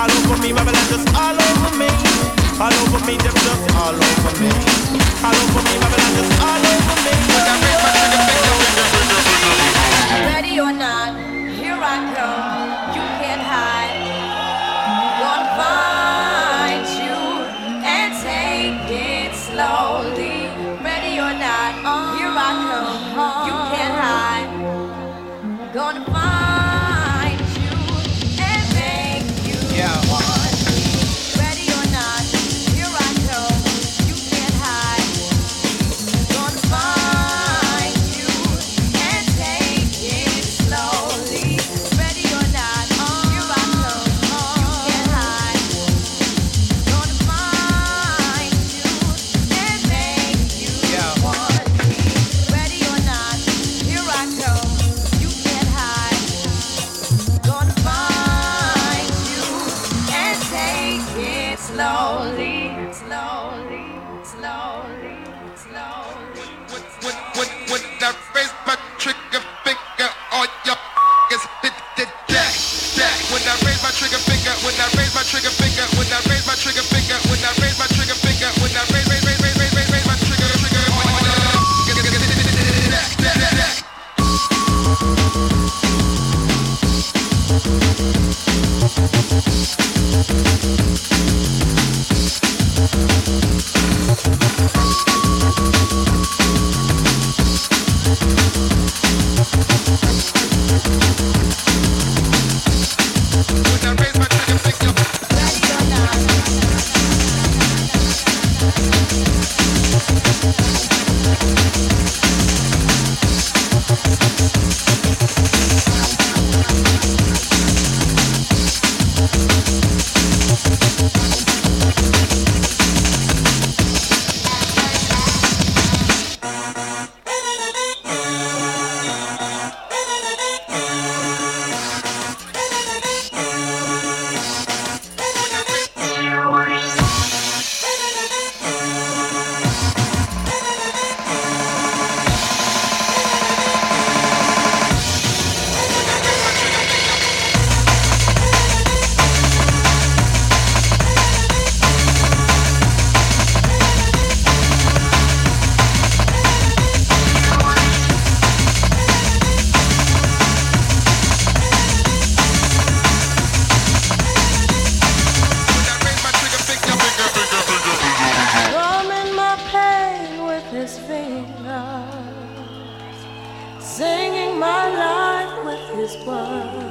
All over me, Babylon just all over me. All over me, them just all over me. All over me, Babylon just all over me. raise my trigger finger, when I raise my trigger finger, when I どどどどどどどどどどどどどどどど。singing my life with his words.